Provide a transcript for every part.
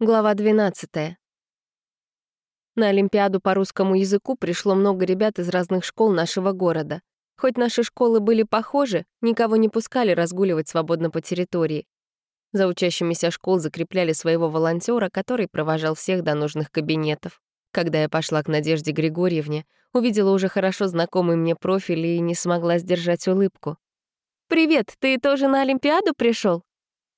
Глава 12. На Олимпиаду по русскому языку пришло много ребят из разных школ нашего города. Хоть наши школы были похожи, никого не пускали разгуливать свободно по территории. За учащимися школ закрепляли своего волонтера, который провожал всех до нужных кабинетов. Когда я пошла к Надежде Григорьевне, увидела уже хорошо знакомый мне профиль и не смогла сдержать улыбку. «Привет, ты тоже на Олимпиаду пришел?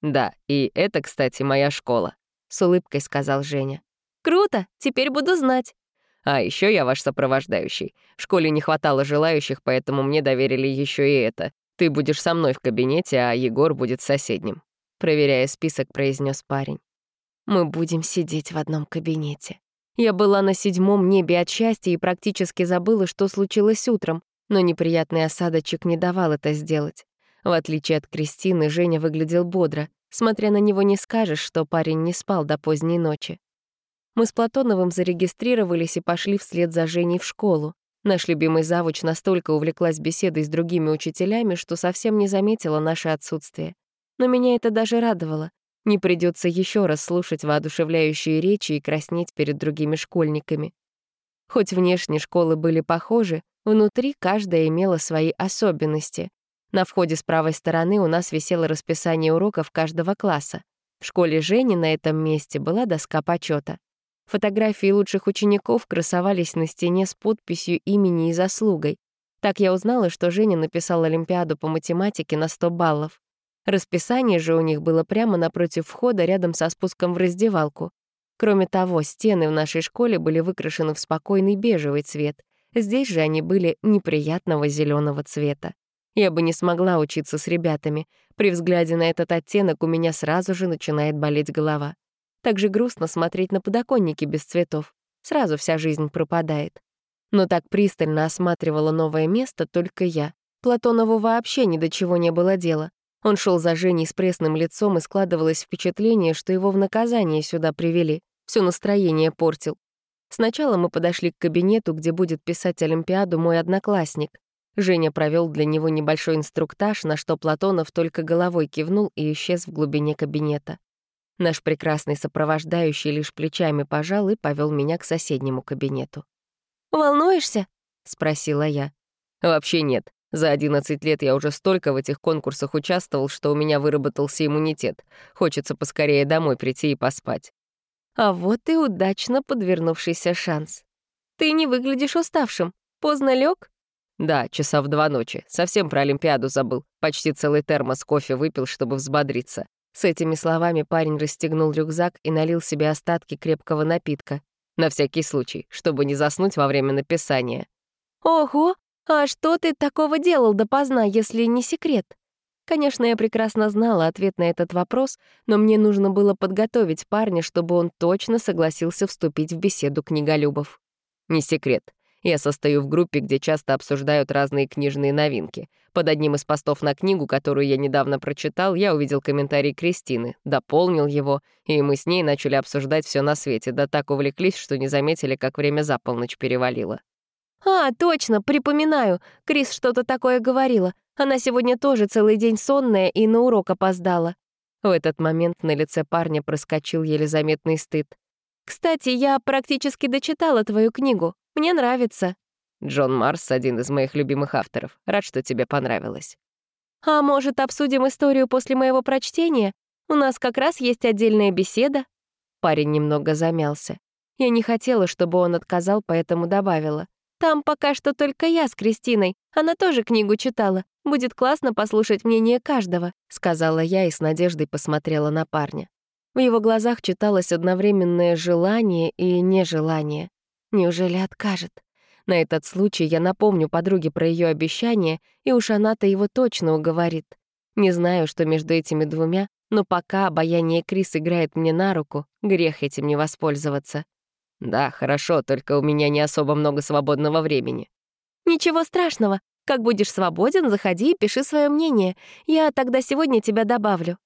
«Да, и это, кстати, моя школа», с улыбкой сказал Женя. «Круто, теперь буду знать». «А еще я ваш сопровождающий. В школе не хватало желающих, поэтому мне доверили еще и это. Ты будешь со мной в кабинете, а Егор будет в соседнем», — проверяя список, произнес парень. «Мы будем сидеть в одном кабинете». Я была на седьмом небе от счастья и практически забыла, что случилось утром, но неприятный осадочек не давал это сделать. В отличие от Кристины, Женя выглядел бодро. Смотря на него не скажешь, что парень не спал до поздней ночи. Мы с Платоновым зарегистрировались и пошли вслед за Женей в школу. Наш любимый завуч настолько увлеклась беседой с другими учителями, что совсем не заметила наше отсутствие. Но меня это даже радовало. Не придется еще раз слушать воодушевляющие речи и краснеть перед другими школьниками. Хоть внешне школы были похожи, внутри каждая имела свои особенности. На входе с правой стороны у нас висело расписание уроков каждого класса. В школе Жени на этом месте была доска почета. Фотографии лучших учеников красовались на стене с подписью имени и заслугой. Так я узнала, что Женя написал Олимпиаду по математике на 100 баллов. Расписание же у них было прямо напротив входа, рядом со спуском в раздевалку. Кроме того, стены в нашей школе были выкрашены в спокойный бежевый цвет. Здесь же они были неприятного зеленого цвета. Я бы не смогла учиться с ребятами. При взгляде на этот оттенок у меня сразу же начинает болеть голова. Так же грустно смотреть на подоконники без цветов. Сразу вся жизнь пропадает. Но так пристально осматривала новое место только я. Платонову вообще ни до чего не было дела. Он шел за Женей с пресным лицом, и складывалось впечатление, что его в наказание сюда привели. Все настроение портил. Сначала мы подошли к кабинету, где будет писать Олимпиаду мой одноклассник. Женя провел для него небольшой инструктаж, на что Платонов только головой кивнул и исчез в глубине кабинета. Наш прекрасный сопровождающий лишь плечами пожал и повел меня к соседнему кабинету. «Волнуешься?» — спросила я. «Вообще нет. За 11 лет я уже столько в этих конкурсах участвовал, что у меня выработался иммунитет. Хочется поскорее домой прийти и поспать». «А вот и удачно подвернувшийся шанс. Ты не выглядишь уставшим. Поздно лег? Да, часа в два ночи. Совсем про Олимпиаду забыл. Почти целый термос кофе выпил, чтобы взбодриться. С этими словами парень расстегнул рюкзак и налил себе остатки крепкого напитка. На всякий случай, чтобы не заснуть во время написания. «Ого! А что ты такого делал допоздна, если не секрет?» Конечно, я прекрасно знала ответ на этот вопрос, но мне нужно было подготовить парня, чтобы он точно согласился вступить в беседу книголюбов. Не секрет. Я состою в группе, где часто обсуждают разные книжные новинки. Под одним из постов на книгу, которую я недавно прочитал, я увидел комментарий Кристины, дополнил его, и мы с ней начали обсуждать все на свете, да так увлеклись, что не заметили, как время за полночь перевалило. «А, точно, припоминаю. Крис что-то такое говорила. Она сегодня тоже целый день сонная и на урок опоздала». В этот момент на лице парня проскочил еле заметный стыд. «Кстати, я практически дочитала твою книгу. Мне нравится». Джон Марс — один из моих любимых авторов. Рад, что тебе понравилось. «А может, обсудим историю после моего прочтения? У нас как раз есть отдельная беседа». Парень немного замялся. Я не хотела, чтобы он отказал, поэтому добавила. «Там пока что только я с Кристиной. Она тоже книгу читала. Будет классно послушать мнение каждого», — сказала я и с надеждой посмотрела на парня. В его глазах читалось одновременное желание и нежелание. Неужели откажет? На этот случай я напомню подруге про ее обещание, и уж она-то его точно уговорит. Не знаю, что между этими двумя, но пока обаяние Крис играет мне на руку, грех этим не воспользоваться. Да, хорошо, только у меня не особо много свободного времени. Ничего страшного. Как будешь свободен, заходи и пиши свое мнение. Я тогда сегодня тебя добавлю.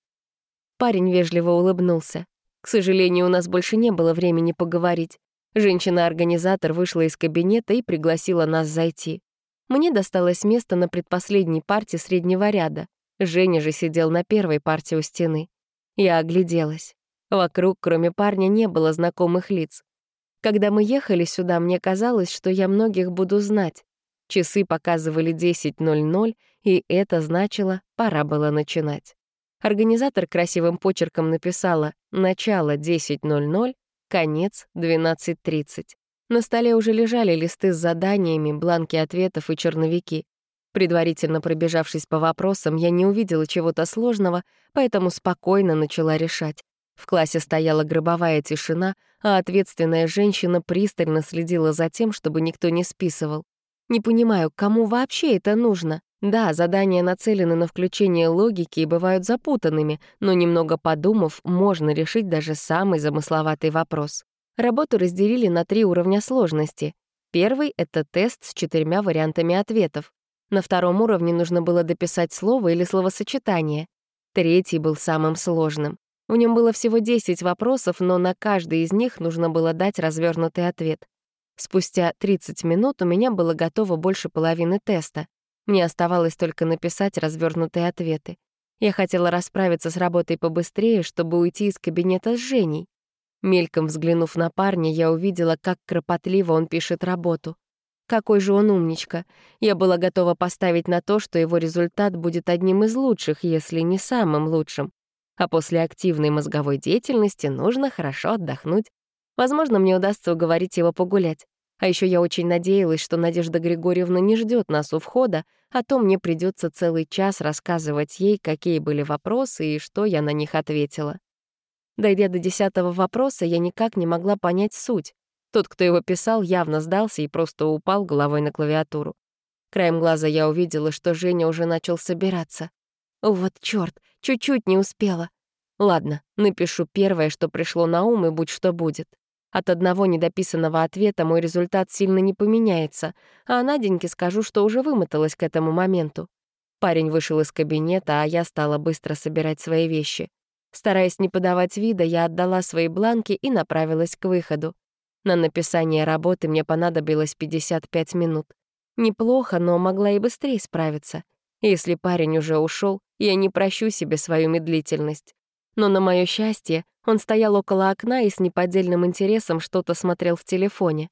Парень вежливо улыбнулся. К сожалению, у нас больше не было времени поговорить. Женщина-организатор вышла из кабинета и пригласила нас зайти. Мне досталось место на предпоследней парте среднего ряда. Женя же сидел на первой парте у стены. Я огляделась. Вокруг, кроме парня, не было знакомых лиц. Когда мы ехали сюда, мне казалось, что я многих буду знать. Часы показывали 10.00, и это значило, пора было начинать. Организатор красивым почерком написала «Начало 10.00, конец 12.30». На столе уже лежали листы с заданиями, бланки ответов и черновики. Предварительно пробежавшись по вопросам, я не увидела чего-то сложного, поэтому спокойно начала решать. В классе стояла гробовая тишина, а ответственная женщина пристально следила за тем, чтобы никто не списывал. Не понимаю, кому вообще это нужно? Да, задания нацелены на включение логики и бывают запутанными, но немного подумав, можно решить даже самый замысловатый вопрос. Работу разделили на три уровня сложности. Первый — это тест с четырьмя вариантами ответов. На втором уровне нужно было дописать слово или словосочетание. Третий был самым сложным. В нем было всего 10 вопросов, но на каждый из них нужно было дать развернутый ответ. Спустя 30 минут у меня было готово больше половины теста. Мне оставалось только написать развернутые ответы. Я хотела расправиться с работой побыстрее, чтобы уйти из кабинета с Женей. Мельком взглянув на парня, я увидела, как кропотливо он пишет работу. Какой же он умничка. Я была готова поставить на то, что его результат будет одним из лучших, если не самым лучшим. А после активной мозговой деятельности нужно хорошо отдохнуть. Возможно, мне удастся уговорить его погулять. А еще я очень надеялась, что Надежда Григорьевна не ждет нас у входа, а то мне придется целый час рассказывать ей, какие были вопросы и что я на них ответила. Дойдя до десятого вопроса, я никак не могла понять суть. Тот, кто его писал, явно сдался и просто упал головой на клавиатуру. Краем глаза я увидела, что Женя уже начал собираться. Вот чёрт, чуть-чуть не успела. Ладно, напишу первое, что пришло на ум, и будь что будет. От одного недописанного ответа мой результат сильно не поменяется, а Наденьке скажу, что уже вымоталась к этому моменту. Парень вышел из кабинета, а я стала быстро собирать свои вещи. Стараясь не подавать вида, я отдала свои бланки и направилась к выходу. На написание работы мне понадобилось 55 минут. Неплохо, но могла и быстрее справиться. Если парень уже ушел, я не прощу себе свою медлительность. Но на мое счастье, он стоял около окна и с неподдельным интересом что-то смотрел в телефоне.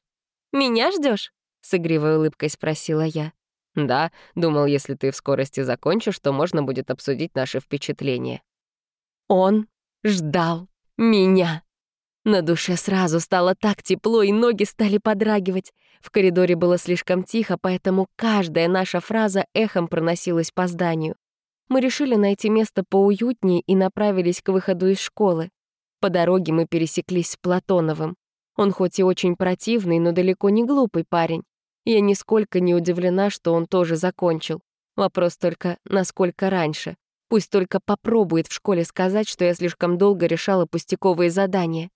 «Меня ждешь? с игривой улыбкой спросила я. «Да, думал, если ты в скорости закончишь, то можно будет обсудить наши впечатления». Он ждал меня. На душе сразу стало так тепло, и ноги стали подрагивать. В коридоре было слишком тихо, поэтому каждая наша фраза эхом проносилась по зданию. Мы решили найти место поуютнее и направились к выходу из школы. По дороге мы пересеклись с Платоновым. Он хоть и очень противный, но далеко не глупый парень. Я нисколько не удивлена, что он тоже закончил. Вопрос только, насколько раньше. Пусть только попробует в школе сказать, что я слишком долго решала пустяковые задания.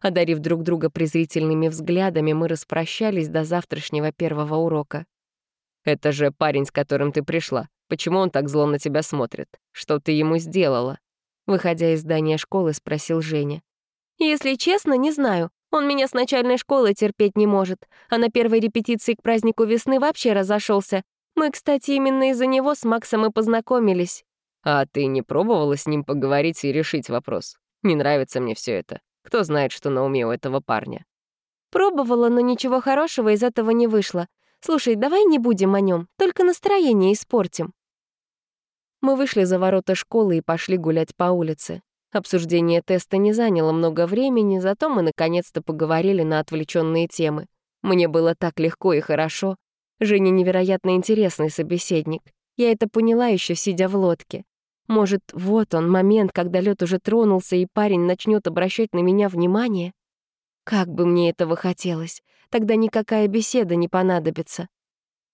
Одарив друг друга презрительными взглядами, мы распрощались до завтрашнего первого урока. «Это же парень, с которым ты пришла. Почему он так зло на тебя смотрит? Что ты ему сделала?» Выходя из здания школы, спросил Женя. «Если честно, не знаю. Он меня с начальной школы терпеть не может, а на первой репетиции к празднику весны вообще разошелся. Мы, кстати, именно из-за него с Максом и познакомились». «А ты не пробовала с ним поговорить и решить вопрос? Не нравится мне все это. Кто знает, что на уме у этого парня?» «Пробовала, но ничего хорошего из этого не вышло. Слушай, давай не будем о нем, только настроение испортим». Мы вышли за ворота школы и пошли гулять по улице. Обсуждение теста не заняло много времени, зато мы наконец-то поговорили на отвлеченные темы. Мне было так легко и хорошо. Женя невероятно интересный собеседник. Я это поняла еще сидя в лодке. Может, вот он, момент, когда лед уже тронулся, и парень начнет обращать на меня внимание? Как бы мне этого хотелось. Тогда никакая беседа не понадобится.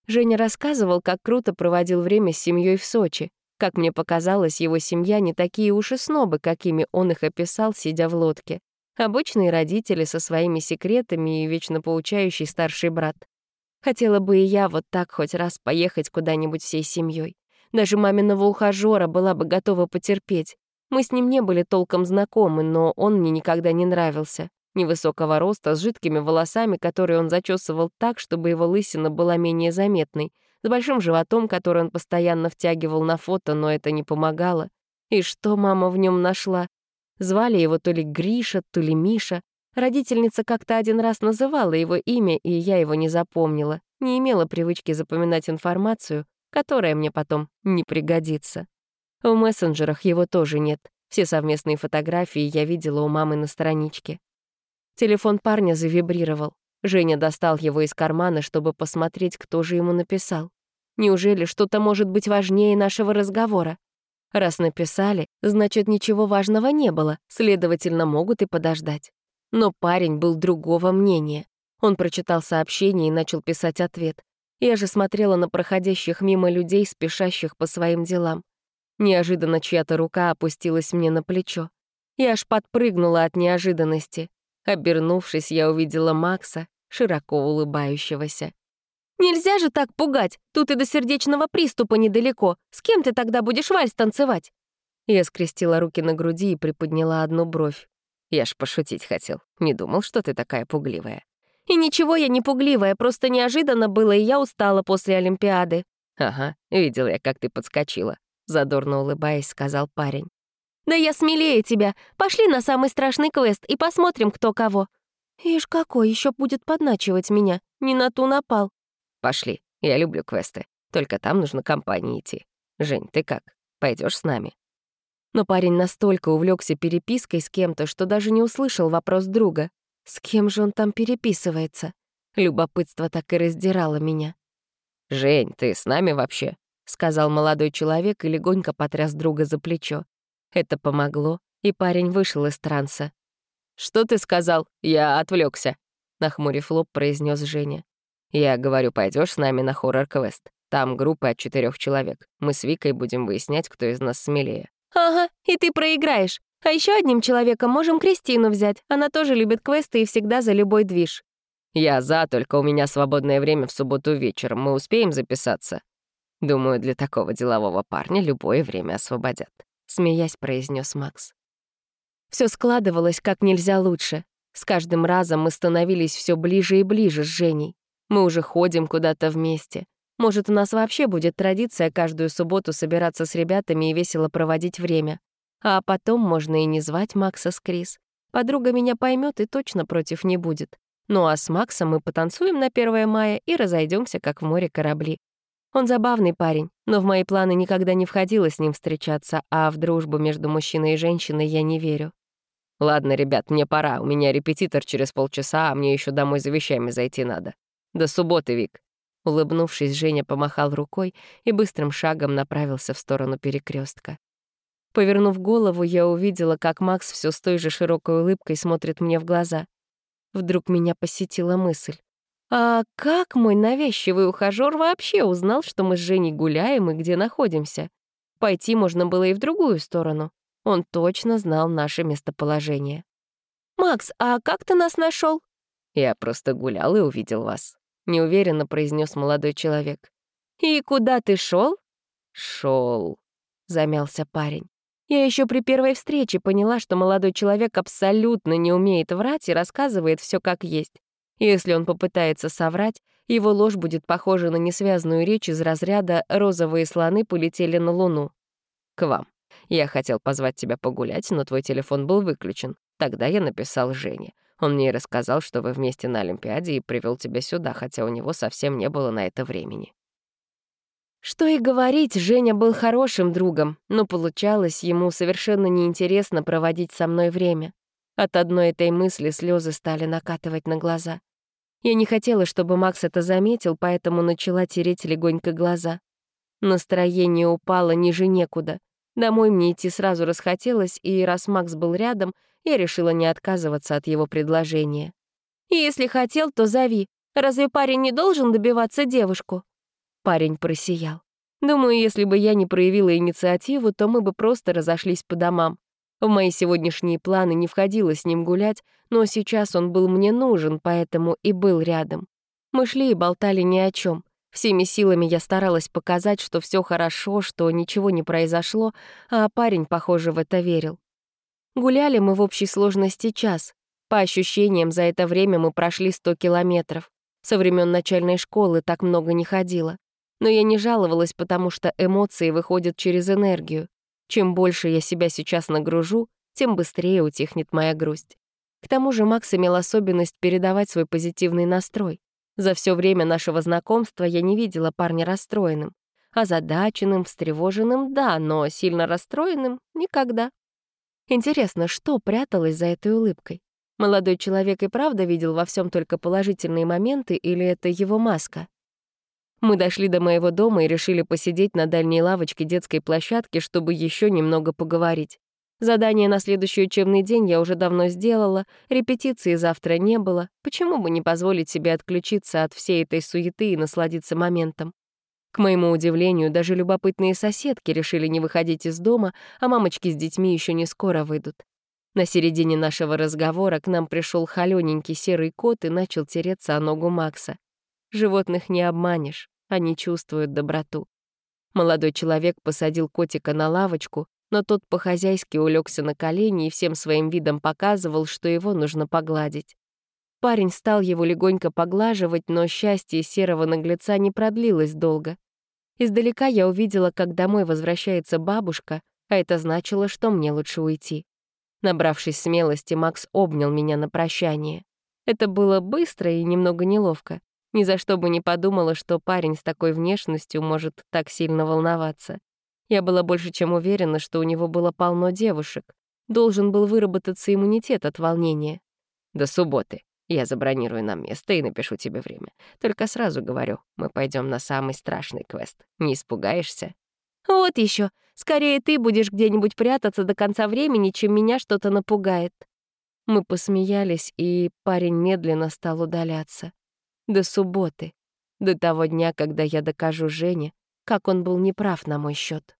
Женя рассказывал, как круто проводил время с семьей в Сочи. Как мне показалось, его семья не такие уж и снобы, какими он их описал, сидя в лодке. Обычные родители со своими секретами и вечно поучающий старший брат. Хотела бы и я вот так хоть раз поехать куда-нибудь всей семьей. Даже маминого ухажёра была бы готова потерпеть. Мы с ним не были толком знакомы, но он мне никогда не нравился. Невысокого роста, с жидкими волосами, которые он зачесывал так, чтобы его лысина была менее заметной — с большим животом, который он постоянно втягивал на фото, но это не помогало. И что мама в нем нашла? Звали его то ли Гриша, то ли Миша. Родительница как-то один раз называла его имя, и я его не запомнила, не имела привычки запоминать информацию, которая мне потом не пригодится. В мессенджерах его тоже нет. Все совместные фотографии я видела у мамы на страничке. Телефон парня завибрировал. Женя достал его из кармана, чтобы посмотреть, кто же ему написал. Неужели что-то может быть важнее нашего разговора? Раз написали, значит, ничего важного не было, следовательно, могут и подождать. Но парень был другого мнения. Он прочитал сообщение и начал писать ответ. Я же смотрела на проходящих мимо людей, спешащих по своим делам. Неожиданно чья-то рука опустилась мне на плечо. Я аж подпрыгнула от неожиданности. Обернувшись, я увидела Макса, широко улыбающегося. «Нельзя же так пугать! Тут и до сердечного приступа недалеко. С кем ты тогда будешь вальс танцевать?» Я скрестила руки на груди и приподняла одну бровь. Я ж пошутить хотел. Не думал, что ты такая пугливая. И ничего я не пугливая, просто неожиданно было, и я устала после Олимпиады. Ага, видел я, как ты подскочила. Задорно улыбаясь, сказал парень. «Да я смелее тебя. Пошли на самый страшный квест и посмотрим, кто кого». «Ишь, какой еще будет подначивать меня? Не на ту напал». «Пошли. Я люблю квесты. Только там нужно компании идти. Жень, ты как? Пойдешь с нами?» Но парень настолько увлекся перепиской с кем-то, что даже не услышал вопрос друга. С кем же он там переписывается? Любопытство так и раздирало меня. «Жень, ты с нами вообще?» — сказал молодой человек и легонько потряс друга за плечо. Это помогло, и парень вышел из транса. «Что ты сказал? Я отвлекся, нахмурив лоб, произнес Женя. «Я говорю, пойдешь с нами на хоррор-квест. Там группа от четырех человек. Мы с Викой будем выяснять, кто из нас смелее». «Ага, и ты проиграешь. А еще одним человеком можем Кристину взять. Она тоже любит квесты и всегда за любой движ». «Я за, только у меня свободное время в субботу вечером. Мы успеем записаться?» «Думаю, для такого делового парня любое время освободят», — смеясь произнес Макс. Все складывалось как нельзя лучше. С каждым разом мы становились все ближе и ближе с Женей. Мы уже ходим куда-то вместе. Может, у нас вообще будет традиция каждую субботу собираться с ребятами и весело проводить время. А потом можно и не звать Макса с Крис. Подруга меня поймет и точно против не будет. Ну а с Максом мы потанцуем на 1 мая и разойдемся, как в море корабли. Он забавный парень, но в мои планы никогда не входило с ним встречаться, а в дружбу между мужчиной и женщиной я не верю. «Ладно, ребят, мне пора. У меня репетитор через полчаса, а мне еще домой за вещами зайти надо. До субботы, Вик». Улыбнувшись, Женя помахал рукой и быстрым шагом направился в сторону перекрестка. Повернув голову, я увидела, как Макс все с той же широкой улыбкой смотрит мне в глаза. Вдруг меня посетила мысль. А как мой навязчивый ухажёр вообще узнал, что мы с Женей гуляем и где находимся? Пойти можно было и в другую сторону. Он точно знал наше местоположение. «Макс, а как ты нас нашел? «Я просто гулял и увидел вас», — неуверенно произнес молодой человек. «И куда ты шел? Шел, замялся парень. Я еще при первой встрече поняла, что молодой человек абсолютно не умеет врать и рассказывает все как есть. Если он попытается соврать, его ложь будет похожа на несвязную речь из разряда «розовые слоны полетели на Луну». «К вам. Я хотел позвать тебя погулять, но твой телефон был выключен. Тогда я написал Жене. Он мне рассказал, что вы вместе на Олимпиаде и привел тебя сюда, хотя у него совсем не было на это времени». Что и говорить, Женя был хорошим другом, но получалось ему совершенно неинтересно проводить со мной время. От одной этой мысли слезы стали накатывать на глаза. Я не хотела, чтобы Макс это заметил, поэтому начала тереть легонько глаза. Настроение упало ниже некуда. Домой мне идти сразу расхотелось, и раз Макс был рядом, я решила не отказываться от его предложения. «Если хотел, то зови. Разве парень не должен добиваться девушку?» Парень просиял. Думаю, если бы я не проявила инициативу, то мы бы просто разошлись по домам. В мои сегодняшние планы не входило с ним гулять, но сейчас он был мне нужен, поэтому и был рядом. Мы шли и болтали ни о чем. Всеми силами я старалась показать, что все хорошо, что ничего не произошло, а парень, похоже, в это верил. Гуляли мы в общей сложности час. По ощущениям, за это время мы прошли 100 километров. Со времен начальной школы так много не ходила. Но я не жаловалась, потому что эмоции выходят через энергию. Чем больше я себя сейчас нагружу, тем быстрее утихнет моя грусть. К тому же Макс имел особенность передавать свой позитивный настрой. За все время нашего знакомства я не видела парня расстроенным. Озадаченным, встревоженным — да, но сильно расстроенным — никогда. Интересно, что пряталось за этой улыбкой? Молодой человек и правда видел во всем только положительные моменты или это его маска? Мы дошли до моего дома и решили посидеть на дальней лавочке детской площадки, чтобы еще немного поговорить. Задание на следующий учебный день я уже давно сделала, репетиции завтра не было. Почему бы не позволить себе отключиться от всей этой суеты и насладиться моментом? К моему удивлению, даже любопытные соседки решили не выходить из дома, а мамочки с детьми еще не скоро выйдут. На середине нашего разговора к нам пришел холёненький серый кот и начал тереться о ногу Макса. Животных не обманешь, они чувствуют доброту. Молодой человек посадил котика на лавочку, но тот по-хозяйски улегся на колени и всем своим видом показывал, что его нужно погладить. Парень стал его легонько поглаживать, но счастье серого наглеца не продлилось долго. Издалека я увидела, как домой возвращается бабушка, а это значило, что мне лучше уйти. Набравшись смелости, Макс обнял меня на прощание. Это было быстро и немного неловко. Ни за что бы не подумала, что парень с такой внешностью может так сильно волноваться. Я была больше чем уверена, что у него было полно девушек. Должен был выработаться иммунитет от волнения. До субботы. Я забронирую нам место и напишу тебе время. Только сразу говорю, мы пойдем на самый страшный квест. Не испугаешься? Вот еще. Скорее ты будешь где-нибудь прятаться до конца времени, чем меня что-то напугает. Мы посмеялись, и парень медленно стал удаляться. До субботы. До того дня, когда я докажу Жене, как он был неправ на мой счет.